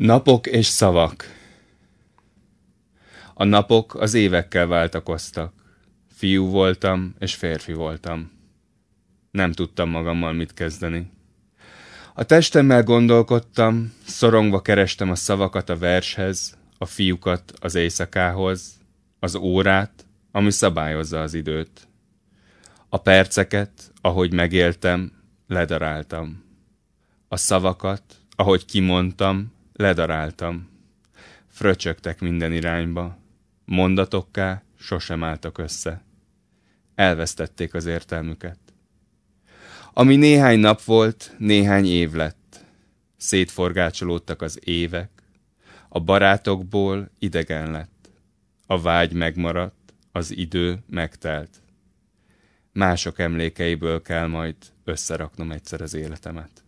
Napok és szavak A napok az évekkel váltakoztak. Fiú voltam, és férfi voltam. Nem tudtam magammal mit kezdeni. A testemmel gondolkodtam, szorongva kerestem a szavakat a vershez, a fiúkat az éjszakához, az órát, ami szabályozza az időt. A perceket, ahogy megéltem, ledaráltam. A szavakat, ahogy kimondtam, ledaráltam. Fröcsögtek minden irányba. Mondatokká sosem álltak össze. Elvesztették az értelmüket. Ami néhány nap volt, néhány év lett. Szétforgácsolódtak az évek. A barátokból idegen lett. A vágy megmaradt, az idő megtelt. Mások emlékeiből kell majd összeraknom egyszer az életemet.